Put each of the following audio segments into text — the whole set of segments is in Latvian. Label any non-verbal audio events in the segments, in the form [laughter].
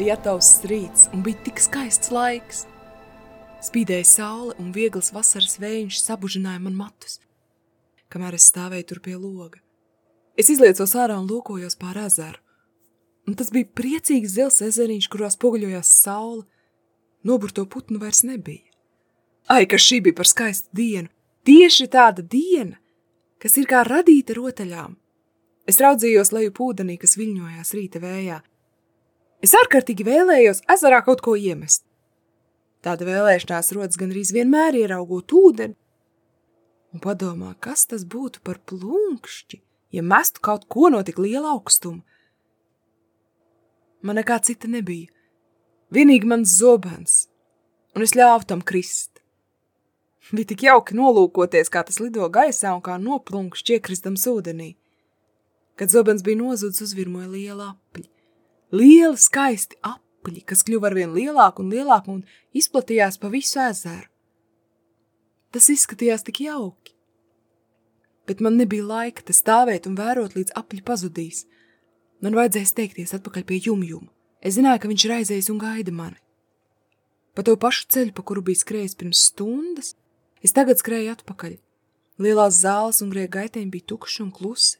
bija atausts rīts un bija tik skaists laiks. Spīdēja saule un viegls vasaras vējš sabužināja man matus, kamēr es stāvēju tur pie loga. Es izliecos ārā un lūkojos pār ezeru. Un tas bija priecīgs zils ezeriņš, kurā spoguļojās saule. Noburto putnu vairs nebija. Ai, ka šī bija par skaistu dienu! Tieši tāda diena, kas ir kā radīta rotaļām. Es raudzījos leju pūdenī, kas viļņojās rīta vējā. Es ārkārtīgi vēlējos ezerā kaut ko iemest. Tāda vēlēšanās rodas gan arī vienmēr ieraugot ūdeni. Un padomā, kas tas būtu par plunkšķi, ja mestu kaut ko no tik liela augstuma. Man nekā cita nebija. Vienīgi mans zobens, un es ļāvu tam krist. Bija tik jauki nolūkoties, kā tas lido gaisā un kā noplunkšķi iekristams ūdenī. Kad zobens bija nozudis, uzvirmoja liela apļi. Lieli, skaisti apļi, kas kļuva arvien lielāki un lielāki un izplatījās pa visu ezeru. Tas izskatījās tik jauki. Bet man nebija laika te stāvēt un vērot, līdz apļi pazudīs. Man vajadzēja steigties atpakaļ pie jumjuma. Es zināju, ka viņš ir aizējis un gaida mani. Pa to pašu ceļu, pa kuru bija skrējis pirms stundas, Es tagad skrēju atpakaļ. Lielās zāles un grieķu gaiteņi bija tukši un klusi.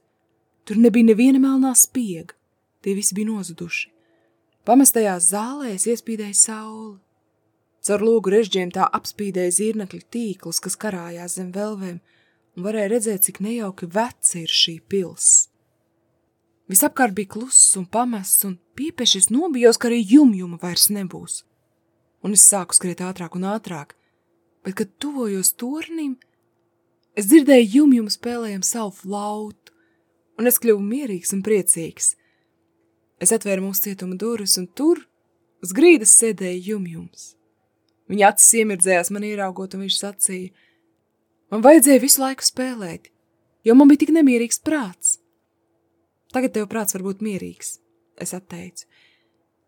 Tur nebija neviena melnā spiega. Tie visi bija nozuduši. Pamestajās zālēs iespīdēja saule. Caur logu režģiem tā apspīdēja zirnekļu tīklus, kas karājās zem velvēm, un varēja redzēt, cik nejauki veci ir šī pils. Visapkārt bija kluss un pamests, un piepešis nobijos, ka arī jumjuma vairs nebūs. Un es sāku skriet ātrāk un ātrāk, bet, kad tuvojos tornim, es dzirdēju jumjumu spēlējam savu flautu, un es kļuvu mierīgs un priecīgs. Es atvēru mūsu cietuma durvis, un tur uz grīdas sēdēja jumjums. Viņa acis iemirdzējās man ieraugot, un viņš sacīja, man vajadzēja visu laiku spēlēt, jo man bija tik nemierīgs prāts. Tagad tev prāts var būt mierīgs, es atteicu.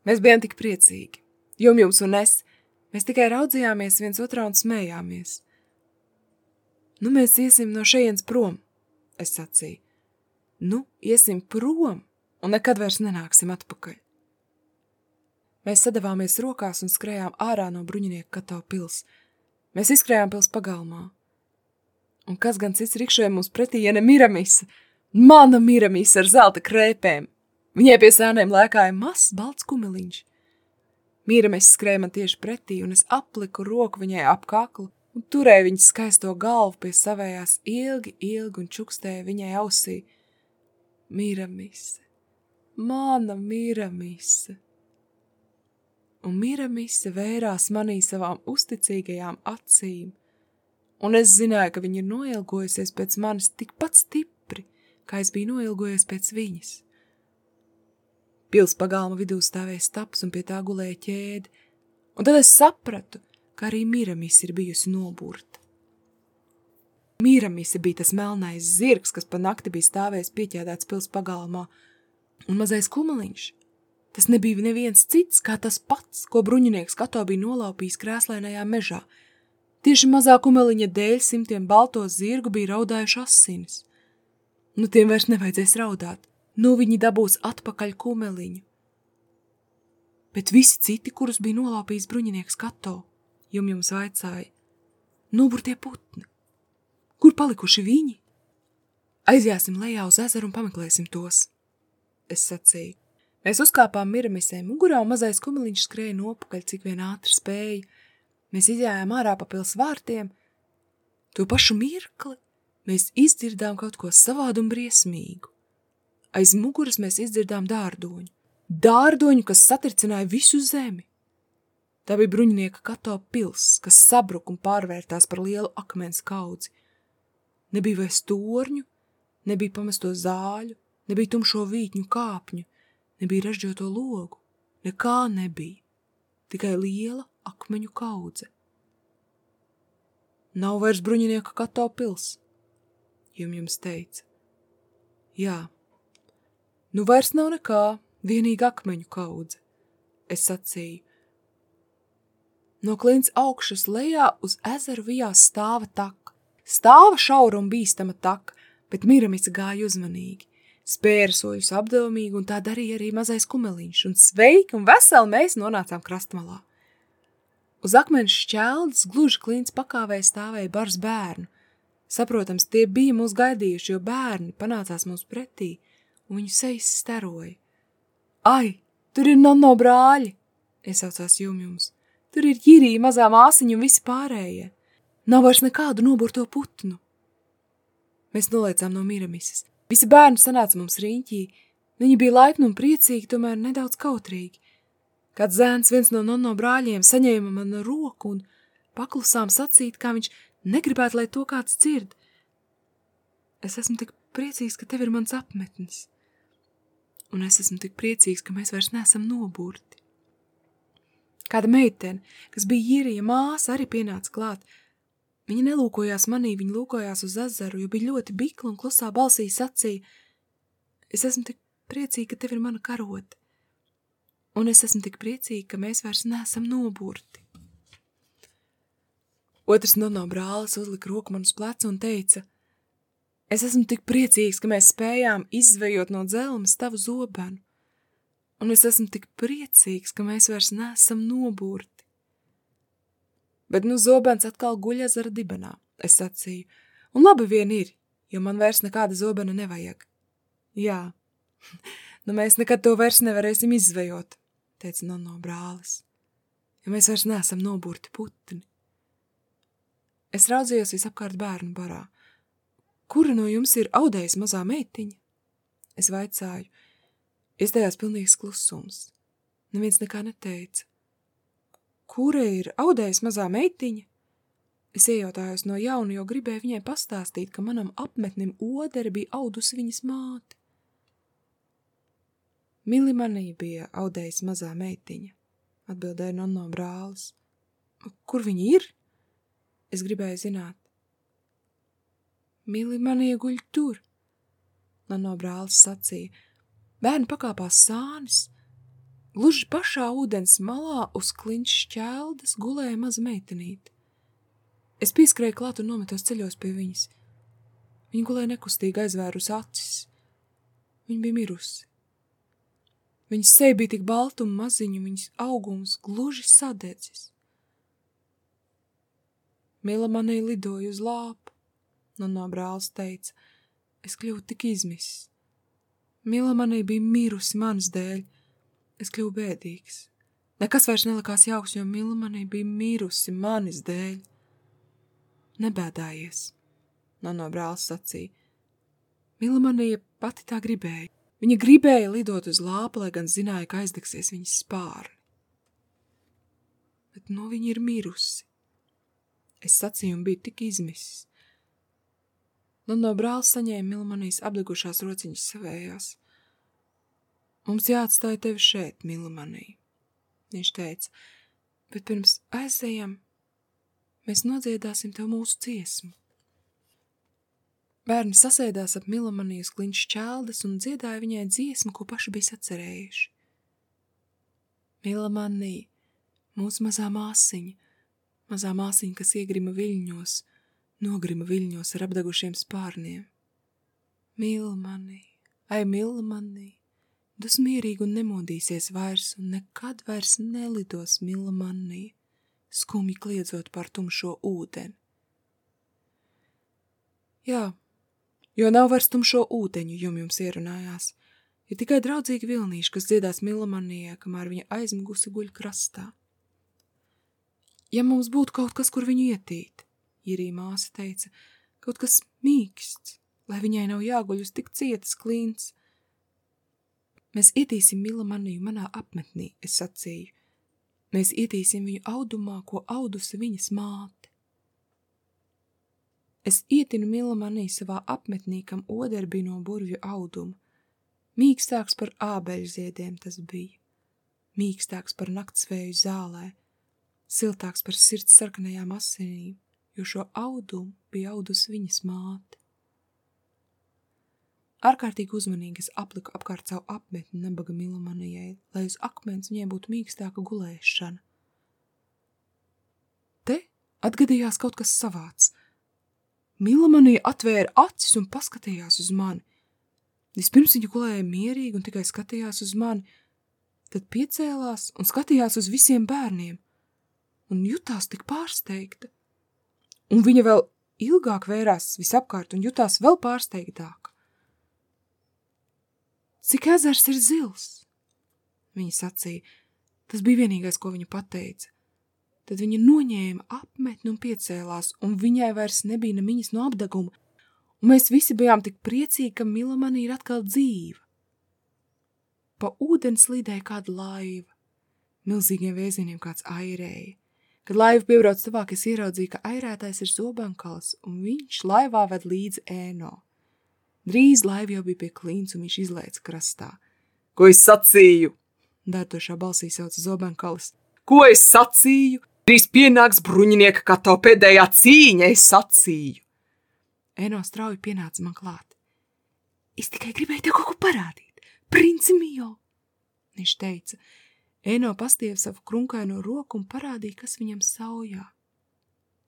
Mēs bijām tik priecīgi, jumjums un es – Mēs tikai raudzījāmies viens otrā un smējāmies. Nu, mēs iesim no šejienes prom, es sacīju. Nu, iesim prom un nekad vairs nenāksim atpakaļ. Mēs sadavāmies rokās un skrējām ārā no bruņinieku kato pils. Mēs izskrējām pils pagalmā. Un kas gan cits rikšoja mums pretī, ja ne miramisa? Mana miramisa ar zelta krēpēm. Viņai pie sēnēm lēkāja mazs balts kumeliņš. Mīramies skrēja man tieši pretī, un es apliku roku viņai ap kaklu un turēju viņas skaisto galvu pie savējās ilgi, ilgi un čukstēju viņai ausī. Mīramise, mana mīramise! Un mīramise vērās manī savām uzticīgajām acīm, un es zināju, ka viņa ir noilgojusies pēc manis tikpat stipri, kā es biju noilgojies pēc viņas. Pils pagalma vidū stāvēja staps un pie tā gulēja ķēde, un tad es sapratu, ka arī Miramis ir bijusi noburta. Miramise bija tas melnais zirgs, kas pa nakti bija stāvējis pieķēdēts pils pagalmā, un mazais kumaliņš. Tas nebija neviens cits, kā tas pats, ko bruņinieks kato bija nolaupījis krēslainajā mežā. Tieši mazā kumeliņa dēļ simtiem balto zirgu bija raudājuši asinis. Nu, tiem vairs nevajadzēs raudāt nu viņi dabūs atpakaļ kumeliņu. Bet visi citi, kurus bija nolāpījis bruņinieks Kato, jum jums vaicāja, noburtie putni, kur palikuši viņi? Aizjāsim lejā uz ezeru un pameklēsim tos, es sacīju. Mēs uzkāpām miramisē mugurā un mazais kumeliņš skrēja nopakaļ, cik vien ātri spēja. Mēs izjājām ārā pa pils vārtiem. To pašu mirkli mēs izdzirdām kaut ko savādu un briesmīgu. Aiz muguras mēs izdzirdām dārdoņu. Dārdoņu, kas satricināja visu zemi. Tā bija bruņinieka kato pils, kas sabruk un pārvērtās par lielu akmens kaudzi. Nebija vairs torņu, nebija pamesto zāļu, nebija tumšo vītņu kāpņu, nebija ražģoto logu, nekā nebija, tikai liela akmeņu kaudze. Nav vairs bruņinieka kato pils, jum jums teica. Jā, Nu vairs nav nekā, vienīgi akmeņu kaudze, es sacīju. No klints augšas lejā uz ezeru vijās stāva taka. Stāva šaura un bīstama taka, Bet Miramis gāja uzmanīgi, spēra soļus apdomīgi, un tā darīja arī mazais kumeliņš, un sveiki un veseli mēs nonācām krastmalā. Uz akmens šķeldes gluži klīns pakāvē stāvēja bars bērnu. Saprotams, tie bija mūs gaidījuši, jo bērni panācās mums pretī, un viņu sejas staroja. Ai, tur ir nano brāļi, iesaucās jumjums. Tur ir ģirī, mazā māsiņa un visi pārējie. Nav vairs nekādu noburto putnu. Mēs noliecām no miramises. Visi bērni sanāca mums riņķī. Viņi bija laipni un priecīgi, tomēr nedaudz kautrīgi. Kāds zēns viens no nonno brāļiem saņēma manu roku un paklusām sacīt, kā viņš negribētu, lai to kāds dzird. Es esmu tik priecīgs, ka tev ir mans apmetnis. Un es esmu tik priecīgs, ka mēs vairs neesam noburti. Kāda meitene, kas bija īrija māsa, arī pienāca klāt. Viņa nelūkojās manī, viņa lūkojās uz azaru, jo bija ļoti bikla un klusā balsī sacīja, es esmu tik priecīga, ka tev ir mana karota. Un es esmu tik priecīga, ka mēs vairs neesam noburti. Otrs nono brālis uzlika roku man uz pleca un teica, es esmu tik priecīgs, ka mēs spējām izzvejot no dzelmas tavu zobenu. Un es esmu tik priecīgs, ka mēs vairs neesam noburti. Bet nu zobens atkal guļ ezera dibenā, es sacīju, un labi vien ir, jo man vairs nekāda zobena nevajag. Jā, [laughs] nu mēs nekad to vairs nevarēsim izzvejot, teica Nono brālis, jo mēs vairs neesam noburti putni. Es raudzījos visapkārt bērnu barā. Kura no jums ir audējis mazā meitiņa? Es vaicāju. Iestājās pilnīgs klusums. Neviens nekā neteica. Kura ir audējis mazā meitiņa? Es iejautājos no jauna, jo gribēju viņai pastāstīt, ka manam apmetnim oderi bija audusi viņas māte. Mili manī bija audējis mazā meitiņa, atbildēja nonno brālis. Kur viņi ir? Es gribēju zināt. Mili man ieguļ tur, Nano brālis sacīja. Bērni pakāpās sānis. Gluži pašā ūdens malā uz kliņš šķeldes gulēja maza meitenīte. Es pieskrēju klāt un nometos ceļos pie viņas. Viņa gulēja nekustīgi aizvērus acis. Viņa bija mirusi. Viņas seja bija tik balta un maziņa, viņas augums gluži sadedzis. Mila manī lidoja uz lāpu. Nu, no brālis teica, es kļuvu tik izmisis. Mila manī bija mirusi manas dēļ. Es kļuvu bēdīgs. Nekas vairs nelikās jauks, jo Mila manī bija mirusi manis dēļ. Nebēdājies, no no brālis sacīja. Mila manī pati tā gribēja. Viņa gribēja lidot uz lāpu, lai gan zināja, ka aizdegsies viņas spārni. Bet no viņa ir mirusi. Es sacīju un biju tik izmisis. Nu no brālis saņēma Milmanīs apdegušās rociņas savējās. Mums jāatstāja tevi šeit, Milmanī, viņš teica, bet pirms aizējam, mēs nodziedāsim tev mūsu dziesmu. Bērni sasēdās ap Milamanijas kliņš čeldes un dziedāja viņai dziesmu, ko paši bija sacerējuši. Milamanī, mūsu mazā māsiņa, mazā māsiņa, kas iegrima viļņos, nogrima viļņos ar apdagušiem spārniem. Mīl mani, ai mīl dus mierīgi un nemodīsies vairs un nekad vairs nelidos mīl mani, skumji kliedzot par tumšo ūdeni. Jā, jo nav vairs tumšo ūdeņu, jum jums ierunājās, ir tikai draudzīgi vilnīši, kas dziedās Milamanijā, kamēr viņa aizmigusi guļ krastā. Ja mums būtu kaut kas, kur viņu ietīt, Irī māsa teica, kaut kas mīksts, lai viņai nav jāguļ uz tik cietas klīns. Mēs ietīsim Mila maniju manā apmetnī, es sacīju. Mēs ietīsim viņu audumā, ko audusi viņas māte. Es ietinu Mila manī savā apmetnī, kam oder bija no burvju auduma. Mīkstāks par ābeļziediem tas bija. Mīkstāks par naktsvēju zālē siltāks par sirds sarkanajām asinīm, jo šo audumu bija audus viņas māte. Ārkārtīgi uzmanīgi es apliku apkārt savu apmetni nabaga milamanijai, lai uz akmens viņai būtu mīkstāka gulēšana. Te atgadījās kaut kas savāds. Milamanija atvēra acis un paskatījās uz mani. Vispirms viņa gulēja mierīgi un tikai skatījās uz mani, tad piecēlās un skatījās uz visiem bērniem un jutās tik pārsteigta. Un viņa vēl ilgāk vērās visapkārt un jutās vēl pārsteigtāk. Cik ezers ir zils? Viņa sacīja, tas bija vienīgais, ko viņa pateica. Tad viņa noņēma apmetni un piecēlās, un viņai vairs nebija nemiņas no apdaguma, un mēs visi bijām tik priecīgi, ka Milamani ir atkal dzīva. Pa ūdens slīdēja kāda laiva, milzīgiem vēzieniem kāds airēja. Kad laiva piebrauc tuvāk, es ieraudzīju, ka airētais ir zobankals, un viņš laivā ved līdzi ēno. Drīz laiva jau bija pie klīns, un viņš izlaica krastā. Ko es sacīju? Dārtošā balsī sauca zobankalis. Ko es sacīju? Drīz pienāks bruņinieka, kā tev pēdējā cīņa, es sacīju. Ēno strauji pienāca man klāt. Es tikai gribēju tev kaut ko parādīt. Princi Mio, viņš teica. Ēno pastieva savu krunkaino roku un parādīja, kas viņam saujā.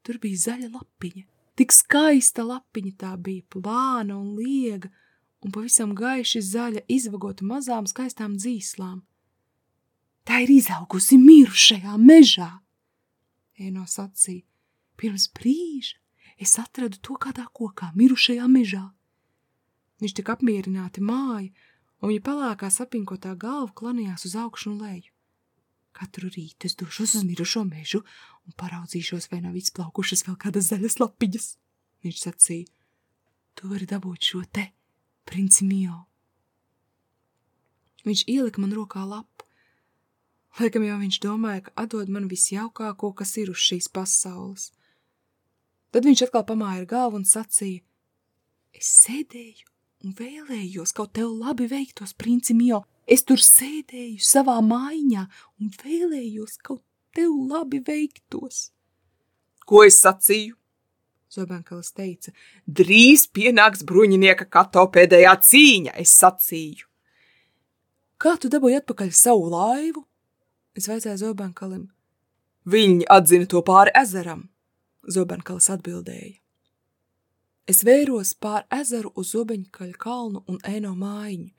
Tur bija zaļa lapiņa. Tik skaista lapiņa tā bija, plāna un liega, un pavisam gaiši zaļa izvagota mazām skaistām dzīslām. Tā ir izaugusi mirušajā mežā, Ēno sacīja. Pirms brīža es atradu to kādā kokā, mirušajā mežā. Viņš tik apmierināti māja, un viņa palākā sapinkotā galva klanījās uz augšu un leju. Katru rītu es došos uz mirušo mežu un paraudzīšos, vai nav izplaukušas vēl kādas zaļas lapiņas. Viņš sacīja, tu vari dabūt šo te, princi Mio. Viņš ielika man rokā lapu. Laikam jau viņš domāja, ka atdod man visjaukāko, kas ir uz šīs pasaules. Tad viņš atkal pamāja ar galvu un sacīja, es sēdēju un vēlējos kaut tev labi veiktos, princi Mio, Es tur sēdēju savā mājiņā un vēlējos kaut tev labi veiktos. Ko es sacīju? Zobenkalis teica, drīz pienāks bruņinieka kato pēdējā cīņa, es sacīju. Kā tu dabūji atpakaļ savu laivu? Es vaicāju Zobenkalim. Viņi atzina to pāri ezeram, Zobenkalis atbildēja. Es vēros pār ezeru uz Zobeņkaļa kalnu un ēno mājiņu.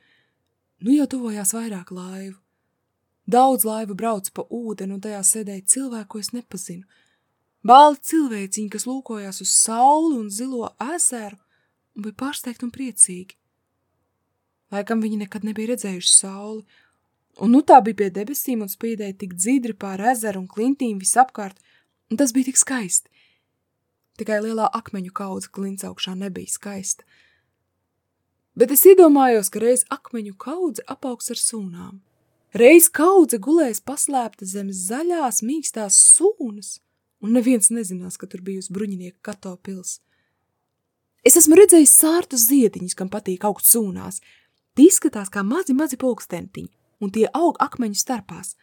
Nu jau tuvojās vairāk laivu. Daudz laivu brauc pa ūdeni, un tajā sēdēja cilvēku, ko es nepazinu. Balti cilvēciņi, kas lūkojās uz sauli un zilo ezeru, un bija pārsteigti un priecīgi. Laikam viņi nekad nebija redzējuši sauli, un nu tā bija pie debesīm un spīdēja tik dzidri pār ezeru un klintīm visapkārt, un tas bija tik skaisti. Tikai lielā akmeņu kaudze klints augšā nebija skaista – bet es iedomājos, ka reiz akmeņu kaudze apaugs ar sūnām. Reiz kaudze gulēs paslēpta zem zaļās, mīkstās sūnas, un neviens nezinās, ka tur bijusi bruņinieka kato pils. Es esmu redzējis sārtu ziediņus, kam patīk augt sūnās. Tie izskatās kā mazi, mazi pulkstentiņi, un tie aug akmeņu starpās.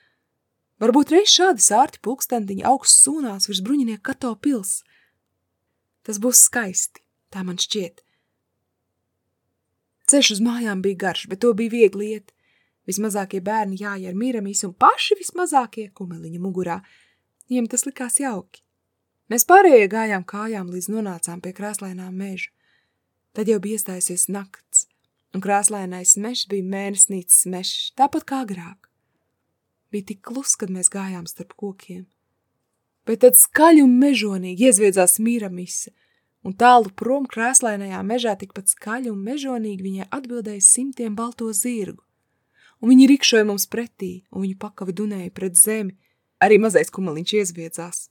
Varbūt reiz šādi sārti pulkstentiņi augsts sūnās virs bruņinieka kato pils. Tas būs skaisti, tā man šķiet – Ceļš uz mājām bija garš, bet to bija viegli iet. Vismazākie bērni jāja ar mīramies un paši vismazākie kumeliņa mugurā. Viņiem tas likās jauki. Mēs pārējie gājām kājām, līdz nonācām pie krāslainām meža. Tad jau bija iestājusies nakts, un krāslainais mežs bija mēnesnīcas mežs, tāpat kā agrāk. Bija tik klus, kad mēs gājām starp kokiem. Bet tad skaļi un mežonīgi iezviedzās mīramise, un tālu prom krēslainajā mežā tikpat skaļi un mežonīgi viņai atbildēja simtiem balto zirgu. Un viņi rikšoja mums pretī, un viņu pakavi dunēja pret zemi. Arī mazais kumeliņš iezviedzās.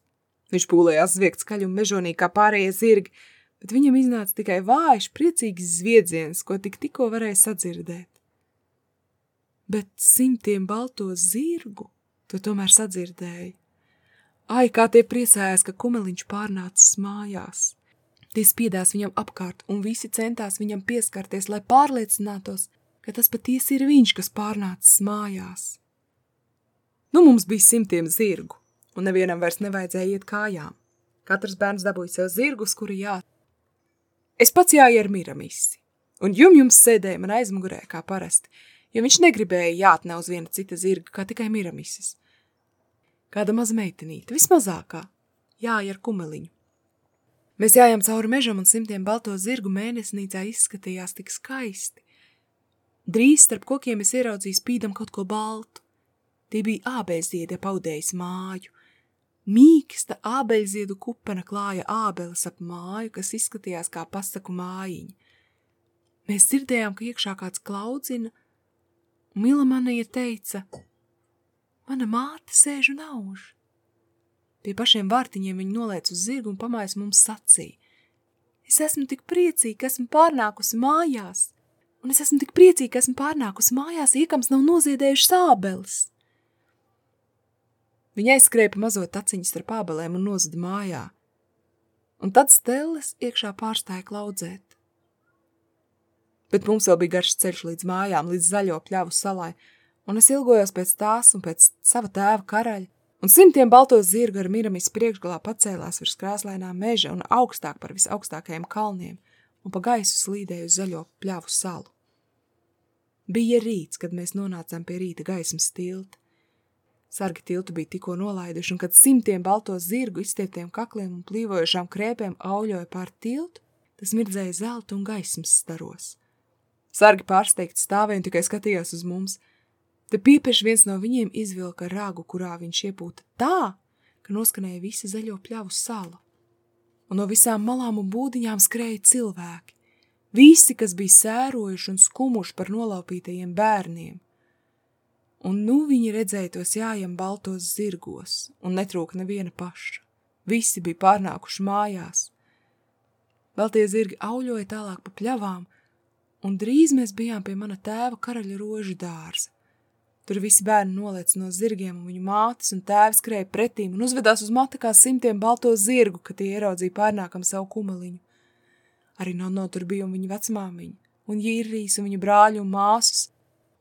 Viņš pūlējās zviegt skaļi un mežonīgi kā pārējie zirgi, bet viņam iznāca tikai vājš, priecīgs zviedziens, ko tik tikko varēja sadzirdēt. Bet simtiem balto zirgu to tomēr sadzirdēja. Ai, kā tie priecājās, ka kumeliņš pārnācis mājās. Tie spiedās viņam apkārt, un visi centās viņam pieskarties, lai pārliecinātos, ka tas patiesi ir viņš, kas pārnācis mājās. Nu, mums bija simtiem zirgu, un nevienam vairs nevajadzēja iet kājām. Katrs bērns dabūja sev zirgu, uz kuru jā. Es pats ar miramisi, un jum jums sēdēja man aizmugurē kā parasti, jo viņš negribēja jāt ne uz viena cita zirga, kā tikai miramises. Kāda maza meitenīte, vismazākā, ar kumeliņu. Mēs jājām cauri mežam un simtiem balto zirgu mēnesnīcā izskatījās tik skaisti. Drīz starp kokiem es ieraudzīju spīdam kaut ko baltu. Tie bija ābēziedi paudējis māju. Mīksta ābeļziedu kupena klāja ābeles ap māju, kas izskatījās kā pasaku mājiņa. Mēs dzirdējām, ka iekšā kāds klaudzina, un Mila manija teica, mana māte sēž un auž. Pie pašiem vārtiņiem viņa nolēc uz zirgu un pamājas mums sacīja. Es esmu tik priecīga, ka esmu pārnākusi mājās, un es esmu tik priecīga, ka esmu pārnākusi mājās, iekams nav noziedējuši sābeles. Viņa aizskrēja pa mazo taciņu starp ābelēm un nozada mājā, un tad stelles iekšā pārstāja klaudzēt. Bet mums vēl bija garš ceļš līdz mājām, līdz zaļo pļavu salai, un es ilgojos pēc tās un pēc sava tēva karaļa, un simtiem balto zirgu ar miramis priekšgalā pacēlās virs krāslainā meža un augstāk par visaugstākajiem kalniem, un pa gaisu slīdēja uz zaļo pļavu salu. Bija rīts, kad mēs nonācām pie rīta gaismas tilta. Sargi tiltu bija tikko nolaiduši, un kad simtiem balto zirgu izstieptiem kakliem un plīvojušām krēpēm auļoja pār tiltu, tas mirdzēja zelta un gaismas staros. Sargi pārsteigti stāvēja un tikai skatījās uz mums – Te piepeši viens no viņiem izvilka ragu, kurā viņš iepūta tā, ka noskanēja visa zaļo pļavu sala. Un no visām malām un būdiņām skrēja cilvēki. Visi, kas bija sērojuši un skumuši par nolaupītajiem bērniem. Un nu viņi redzēja tos jājam baltos zirgos, un netrūka neviena paša. Visi bija pārnākuši mājās. Vēl tie zirgi auļoja tālāk pa pļavām, un drīz mēs bijām pie mana tēva karaļa rožu dārza. Tur visi bērni nolēc no zirgiem, un viņu mātes un tēvs skrēja pretīm un uzvedās uz mata kā simtiem balto zirgu, kad tie ieraudzīja pārnākam savu kumeliņu. Arī Nono tur bija un viņa vecmāmiņa, un Jirrīs un viņa brāļi un māsas,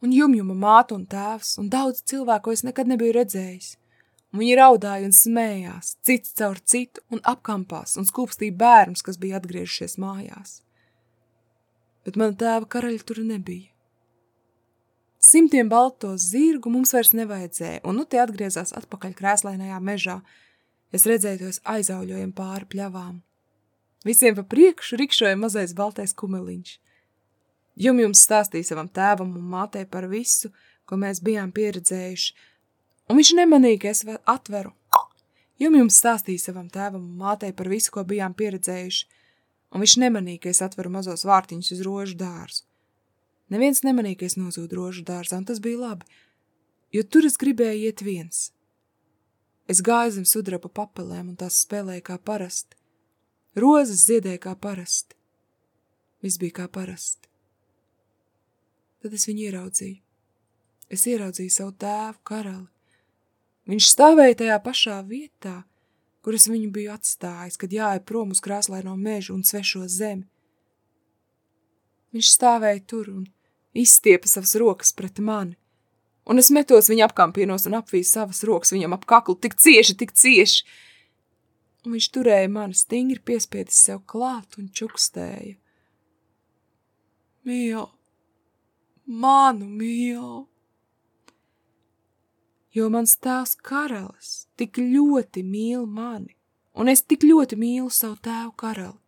un Jumjuma māte un tēvs, un daudz cilvēku, ko es nekad nebiju redzējis. Un viņi raudāja un smējās, cits caur citu, un apkampās, un skūpstīja bērnus, kas bija atgriežušies mājās. Bet mana tēva karaļa tur nebija. Simtiem balto zirgu mums vairs nevajadzēja, un nu tie atgriezās atpakaļ krēslainajā mežā. Es redzēju tos aizauļojiem pāri pļavām. Visiem pa priekšu rikšoja mazais baltais kumeliņš. Jum jums stāstīja savam tēvam un mātei par visu, ko mēs bijām pieredzējuši, un viņš nemanīja, ka es atveru. Jum jums stāstīja savam tēvam un mātei par visu, ko bijām pieredzējuši, un viņš nemanīja, ka es atveru mazos vārtiņus uz rožu dārzu. Neviens nemanīja, ka es nozūdu rožu dārzā, un tas bija labi, jo tur es gribēju iet viens. Es gāju zem sudraba papelēm, un tās spēlēja kā parasti. Rozes ziedēja kā parasti. Viss bija kā parasti. Tad es viņu ieraudzīju. Es ieraudzīju savu tēvu karali. Viņš stāvēja tajā pašā vietā, kur es viņu biju atstājis, kad jāja prom uz krāslaino mežu un svešo zemi. Viņš stāvēja tur un izstiepa savas rokas pret mani. Un es metos viņa apkampienos un apvīju savas rokas viņam ap kaklu tik cieši, tik cieši. Un viņš turēja mani stingri piespiedis sev klāt un čukstēja. Mīl, manu mīl. Jo mans tēvs karalis tik ļoti mīl mani, un es tik ļoti mīlu savu tēvu karali.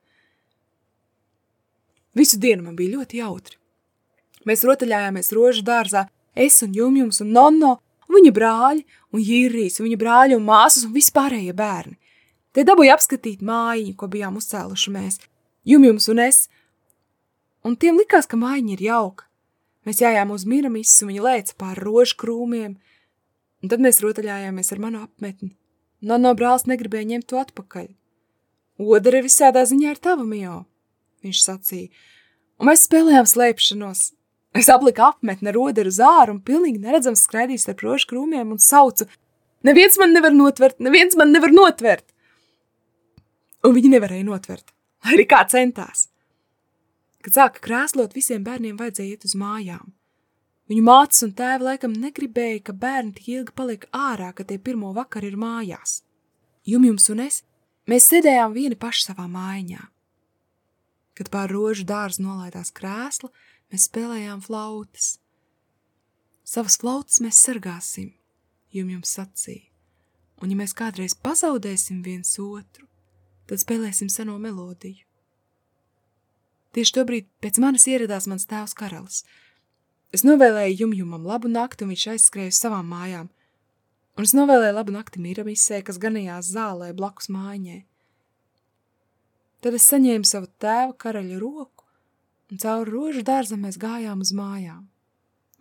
Visu dienu man bija ļoti jautri. Mēs rotaļājāmies rožu dārzā, es un Jumjums un Nonno, un viņa brāļi, un Jirrīs, un viņa brāļi un māsas un vispārējie bērni. Te dabūja apskatīt mājiņu, ko bijām uzcēluši mēs, Jumjums un es, un tiem likās, ka mājiņa ir jauka. Mēs jājām uz miramises, un viņa lēca pār rožu krūmiem, un tad mēs rotaļājāmies ar manu apmetni. Nonno brālis negribēja ņemt to atpakaļ. Odere visādā ziņā ir tava, Mio, viņš sacīja, un mēs spēlējām slēpšanos, Es apliku apmetni ar roderu zāru un pilnīgi neredzams skraidīju starp rožu krūmiem un saucu: Neviens man nevar notvert, neviens man nevar notvert! Un viņi nevarēja notvert, lai arī kā centās. Kad sāka krēslot, visiem bērniem vajadzēja iet uz mājām. Viņu mātes un tēvi laikam negribēja, ka bērni tik ilgi paliek ārā, ka tie pirmo vakaru ir mājās. Jumjums un es, mēs sēdējām vieni paši savā mājiņā. Kad pār rožu dārzu nolaidās krēsla, Mēs spēlējām flautas. Savas flautas mēs sargāsim, jum jums sacīja. Un ja mēs kādreiz pazaudēsim viens otru, tad spēlēsim seno melodiju. Tieši tobrīd pēc manis ieradās mans tēvs karalis. Es novēlēju jumjumam labu nakti, un viņš aizskrēja uz savām mājām. Un es novēlēju labu nakti Miramisē, kas ganījās zālē blakus mājiņai. Tad es saņēmu savu tēva karaļa roku, un cauri rožu dārzam mēs gājām uz mājām.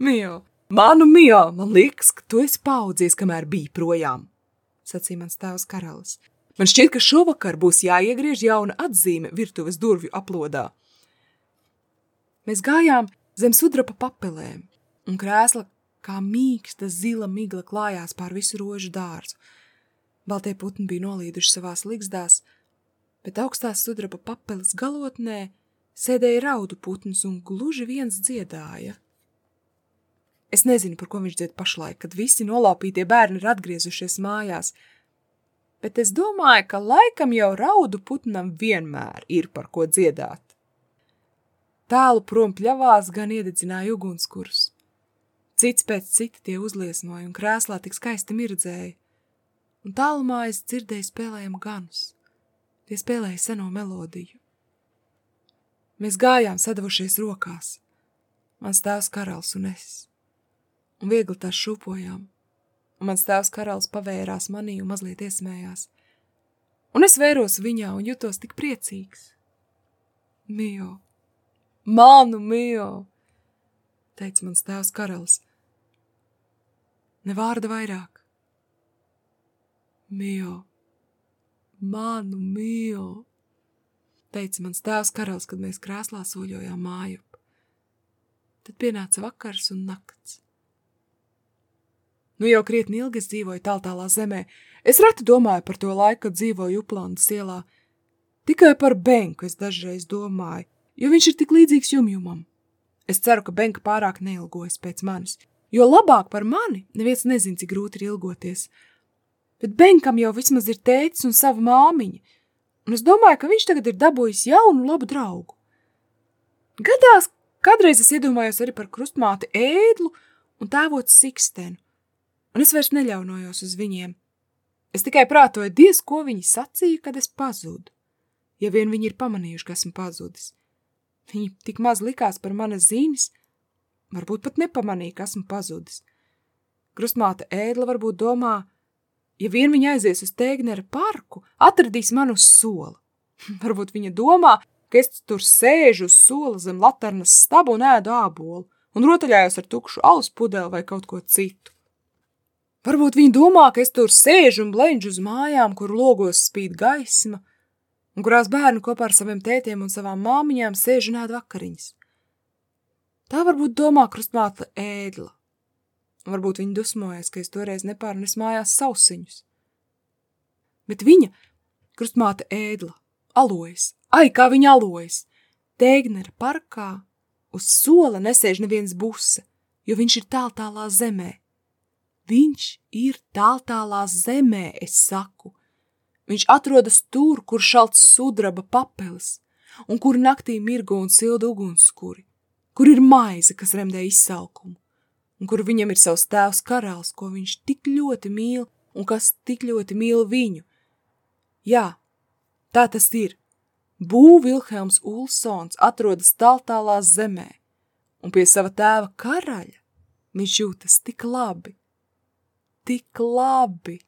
Mio, manu Mio, man liekas, ka tu esi paudzies, kamēr biji projām, sacīja mans tēvs karalis. Man šķiet, ka šovakar būs jāiegriež jauna atzīme virtuves durvju aplodā. Mēs gājām zem sudrapa papelēm, un krēsla kā mīksta zila migla klājās pār visu rožu dārzu. Baltie putni bija nolīduši savās ligzdās, bet augstās sudraba papeles galotnē sēdēja raudu putns un gluži viens dziedāja. Es nezinu, par ko viņš dzied pašlaik, kad visi nolaupītie bērni ir atgriezušies mājās, bet es domāju, ka laikam jau raudu putnam vienmēr ir par ko dziedāt. Tālu prom pļavās gan iededzināja ugunskurus. Cits pēc cita tie uzliesmoja un krēslā tik skaisti mirdzēja. Un tālumā es dzirdēju spēlējumu ganus. Tie spēlēja seno melodiju. Mēs gājām sadavušies rokās. Mans tēvs karalis un es. Un viegli tās šūpojām. Un mans tēvs karalis pavērās manī un mazliet iesmējās. Un es vēros viņā un jutos tik priecīgs. Mio, Manu mīlu, teica mans tēvs karalis. Ne vārda vairāk. Mīlu, manu mīlu, teica mans tēvs karalis, kad mēs krēslā soļojām mājup. Tad pienāca vakars un nakts. Nu jau krietni ilgi es dzīvoju tāltālā zemē. Es reti domāju par to laiku, kad dzīvoju Uplandas ielā. Tikai par Benku es dažreiz domāju, jo viņš ir tik līdzīgs jumjumam. Es ceru, ka Benka pārāk neilgojas pēc manis, jo labāk par mani neviens nezin, cik grūti ir ilgoties. Bet Benkam jau vismaz ir tētis un sava māmiņa, un es domāju, ka viņš tagad ir dabūjis jaunu labu draugu. Gadās, kādreiz es iedomājos arī par krustmāti ēdlu un tēvotu Sikstenu, un es vairs neļaunojos uz viņiem. Es tikai prātoju, diez, ko viņi sacīja, kad es pazudu, ja vien viņi ir pamanījuši, ka esmu pazudis. Viņi tik maz likās par manas zīmes, varbūt pat nepamanīja, ka esmu pazudis. Krustmāte ēdla varbūt domā, ja vien viņa aizies uz Tēgnera parku, atradīs manu uz sola. [laughs] varbūt viņa domā, ka es tur sēžu uz sola zem latarnas stabu un ēdu ābolu un rotaļājos ar tukšu alus pudeli vai kaut ko citu. Varbūt viņa domā, ka es tur sēžu un blenžu uz mājām, kur logos spīd gaisma, un kurās bērni kopā ar saviem tētiem un savām māmiņām sēž un ēd vakariņas. Tā varbūt domā krustmāte ēdla. Varbūt viņa dusmojas, ka es toreiz nepārnes mājās sausiņus. Bet viņa, krustmāte ēdla, alojas, ai, kā viņa alojas, Tēgnera parkā uz sola nesēž neviens buse, jo viņš ir tāl tālā zemē. Viņš ir tāl tālā zemē, es saku, Viņš atrodas tur, kur šalts sudraba papeles, un kur naktī mirgo un silda ugunskuri, kur ir maize, kas remdē izsalkumu, un kur viņam ir savs tēvs karalis, ko viņš tik ļoti mīl un kas tik ļoti mīl viņu. Jā, tā tas ir. Bū Vilhelms Ulsons atrodas taltālā zemē, un pie sava tēva karaļa viņš jūtas tik labi, tik labi.